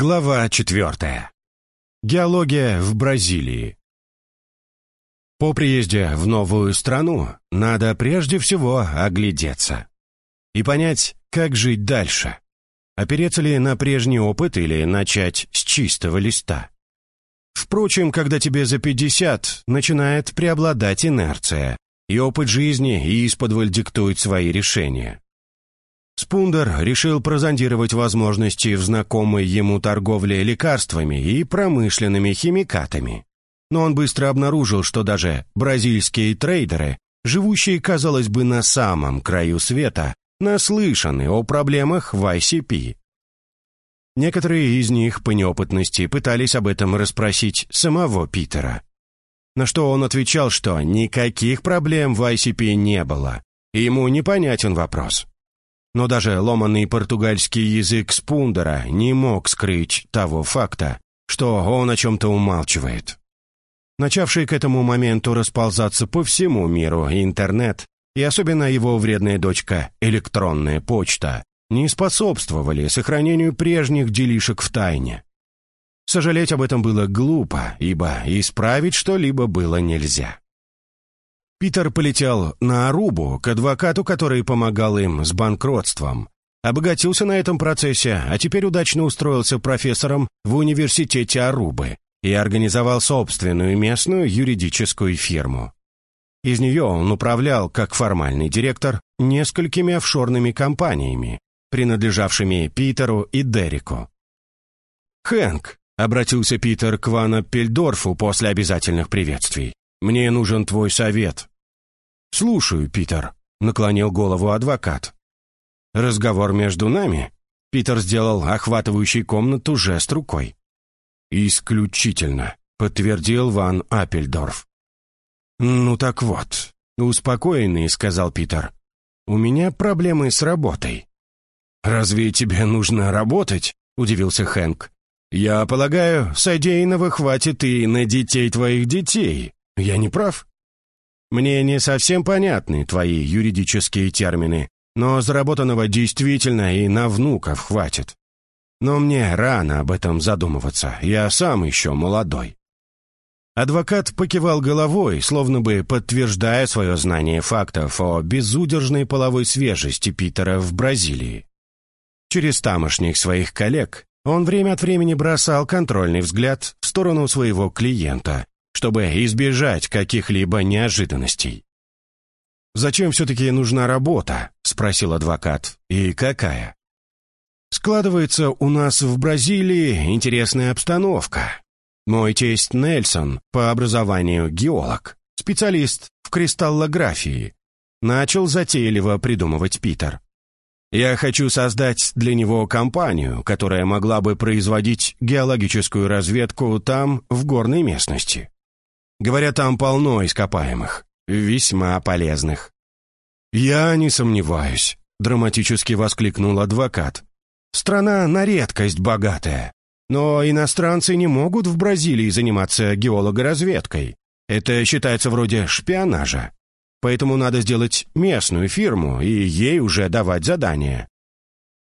Глава четвертая. Геология в Бразилии. По приезде в новую страну надо прежде всего оглядеться и понять, как жить дальше. Опереться ли на прежний опыт или начать с чистого листа. Впрочем, когда тебе за 50, начинает преобладать инерция, и опыт жизни и исподволь диктует свои решения. Спундер решил прозондировать возможности в знакомой ему торговле лекарствами и промышленными химикатами. Но он быстро обнаружил, что даже бразильские трейдеры, живущие, казалось бы, на самом краю света, наслышаны о проблемах в ICP. Некоторые из них по неопытности пытались об этом расспросить самого Питера. На что он отвечал, что никаких проблем в ICP не было, ему непонятен вопрос. Но даже ломанный португальский язык Спундера не мог скрыть того факта, что он о чем-то умалчивает. Начавший к этому моменту расползаться по всему миру интернет, и особенно его вредная дочка электронная почта, не способствовали сохранению прежних делишек в тайне. Сожалеть об этом было глупо, ибо исправить что-либо было нельзя. Питер полетел на Арубу к адвокату, который помогал им с банкротством. Обогатился на этом процессе, а теперь удачно устроился профессором в университете Арубы и организовал собственную местную юридическую фирму. Из нее он управлял, как формальный директор, несколькими офшорными компаниями, принадлежавшими Питеру и Дереку. «Хэнк», — обратился Питер к Вана Пельдорфу после обязательных приветствий, мне нужен твой совет». «Слушаю, Питер», — наклонил голову адвокат. «Разговор между нами?» Питер сделал охватывающий комнату жест рукой. «Исключительно», — подтвердил Ван Аппельдорф. «Ну так вот», — успокоенный, — сказал Питер. «У меня проблемы с работой». «Разве тебе нужно работать?» — удивился Хэнк. «Я полагаю, содеянного хватит и на детей твоих детей. Я не прав? Мне не совсем понятны твои юридические термины, но заработанного действительно и на внуков хватит. Но мне рано об этом задумываться, я сам еще молодой. Адвокат покивал головой, словно бы подтверждая свое знание фактов о безудержной половой свежести Питера в Бразилии. Через тамошних своих коллег он время от времени бросал контрольный взгляд в сторону своего клиента, чтобы избежать каких-либо неожиданностей. «Зачем все-таки нужна работа?» — спросил адвокат. «И какая?» «Складывается у нас в Бразилии интересная обстановка. Мой тесть Нельсон, по образованию геолог, специалист в кристаллографии, начал затейливо придумывать Питер. Я хочу создать для него компанию, которая могла бы производить геологическую разведку там, в горной местности. Говорят, там полно ископаемых, весьма полезных». «Я не сомневаюсь», — драматически воскликнул адвокат. «Страна на редкость богатая. Но иностранцы не могут в Бразилии заниматься геологоразведкой. Это считается вроде шпионажа. Поэтому надо сделать местную фирму и ей уже давать задания».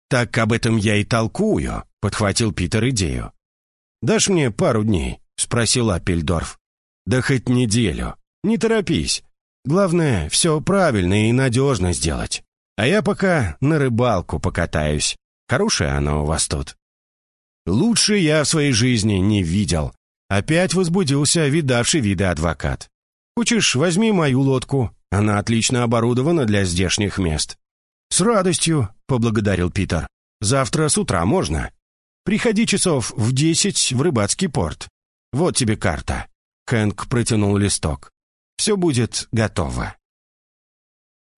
«Так об этом я и толкую», — подхватил Питер идею. «Дашь мне пару дней?» — спросил Аппельдорф. Да хоть неделю. Не торопись. Главное, все правильно и надежно сделать. А я пока на рыбалку покатаюсь. Хорошая она у вас тут. Лучше я в своей жизни не видел. Опять возбудился видавший виды адвокат. Хочешь, возьми мою лодку. Она отлично оборудована для здешних мест. С радостью, поблагодарил Питер. Завтра с утра можно. Приходи часов в десять в рыбацкий порт. Вот тебе карта. Хэнк протянул листок. «Все будет готово».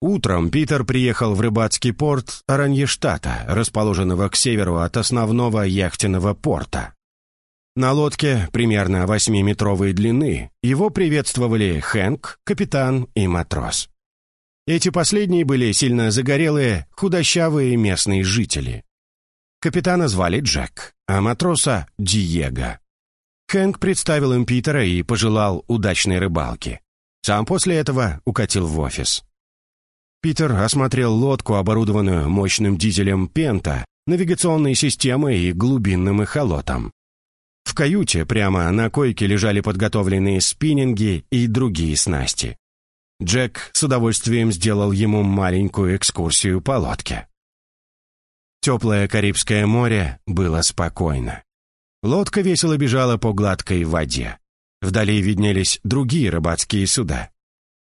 Утром Питер приехал в рыбацкий порт Араньештата, расположенного к северу от основного яхтенного порта. На лодке, примерно восьмиметровой длины, его приветствовали Хэнк, капитан и матрос. Эти последние были сильно загорелые, худощавые местные жители. Капитана звали Джек, а матроса — Диего. Хэнк представил им Питера и пожелал удачной рыбалки. Сам после этого укатил в офис. Питер осмотрел лодку, оборудованную мощным дизелем «Пента», навигационной системой и глубинным эхолотом. В каюте прямо на койке лежали подготовленные спиннинги и другие снасти. Джек с удовольствием сделал ему маленькую экскурсию по лодке. Теплое Карибское море было спокойно. Лодка весело бежала по гладкой воде. Вдали виднелись другие рыбацкие суда.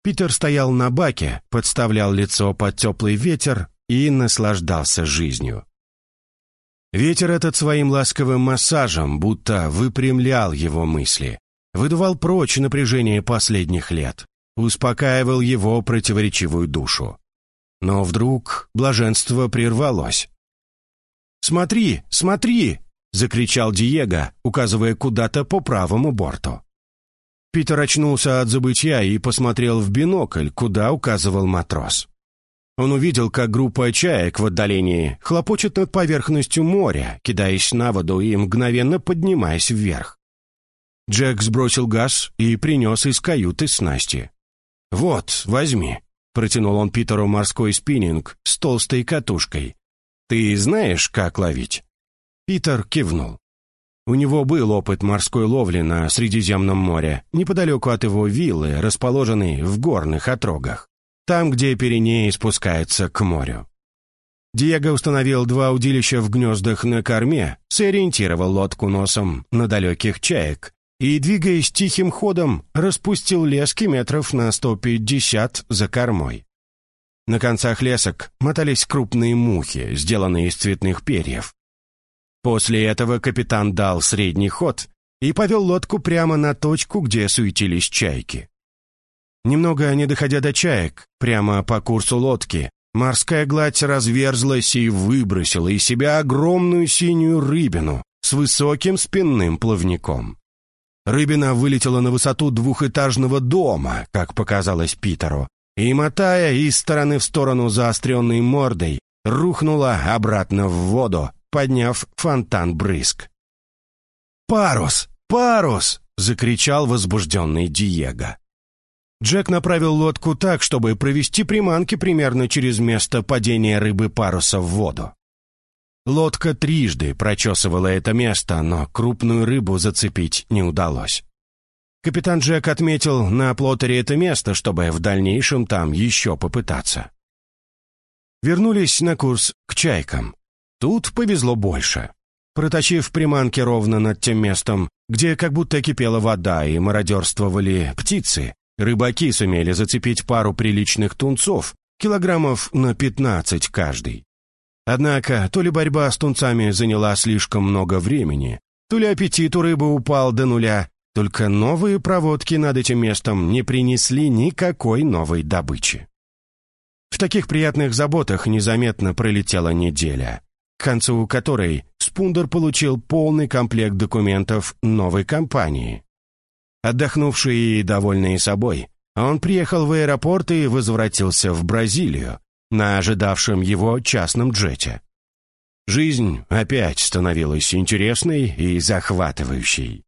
Питер стоял на баке, подставлял лицо под теплый ветер и наслаждался жизнью. Ветер этот своим ласковым массажем будто выпрямлял его мысли, выдувал прочь напряжение последних лет, успокаивал его противоречивую душу. Но вдруг блаженство прервалось. «Смотри, смотри!» — закричал Диего, указывая куда-то по правому борту. Питер очнулся от забытья и посмотрел в бинокль, куда указывал матрос. Он увидел, как группа чаек в отдалении хлопочет над поверхностью моря, кидаясь на воду и мгновенно поднимаясь вверх. Джек сбросил газ и принес из каюты снасти. «Вот, возьми», — протянул он Питеру морской спиннинг с толстой катушкой. «Ты знаешь, как ловить?» Питер кивнул. У него был опыт морской ловли на Средиземном море, неподалеку от его виллы, расположенной в горных отрогах там, где Пиренеи спускаются к морю. Диего установил два удилища в гнездах на корме, сориентировал лодку носом на далеких чаек и, двигаясь тихим ходом, распустил лески метров на 150 за кормой. На концах лесок мотались крупные мухи, сделанные из цветных перьев. После этого капитан дал средний ход и повел лодку прямо на точку, где суетились чайки. Немного не доходя до чаек, прямо по курсу лодки, морская гладь разверзлась и выбросила из себя огромную синюю рыбину с высоким спинным плавником. Рыбина вылетела на высоту двухэтажного дома, как показалось Питеру, и, мотая из стороны в сторону заостренной мордой, рухнула обратно в воду, подняв фонтан брызг. «Парус! Парус!» — закричал возбужденный Диего. Джек направил лодку так, чтобы провести приманки примерно через место падения рыбы паруса в воду. Лодка трижды прочесывала это место, но крупную рыбу зацепить не удалось. Капитан Джек отметил на плотере это место, чтобы в дальнейшем там еще попытаться. Вернулись на курс к чайкам. Тут повезло больше. Проточив приманки ровно над тем местом, где как будто кипела вода и мародерствовали птицы, Рыбаки сумели зацепить пару приличных тунцов, килограммов на 15 каждый. Однако, то ли борьба с тунцами заняла слишком много времени, то ли аппетит у рыбы упал до нуля, только новые проводки над этим местом не принесли никакой новой добычи. В таких приятных заботах незаметно пролетела неделя, к концу которой Спундер получил полный комплект документов новой компании. Отдохнувший и довольный собой, он приехал в аэропорт и возвратился в Бразилию на ожидавшем его частном джете. Жизнь опять становилась интересной и захватывающей.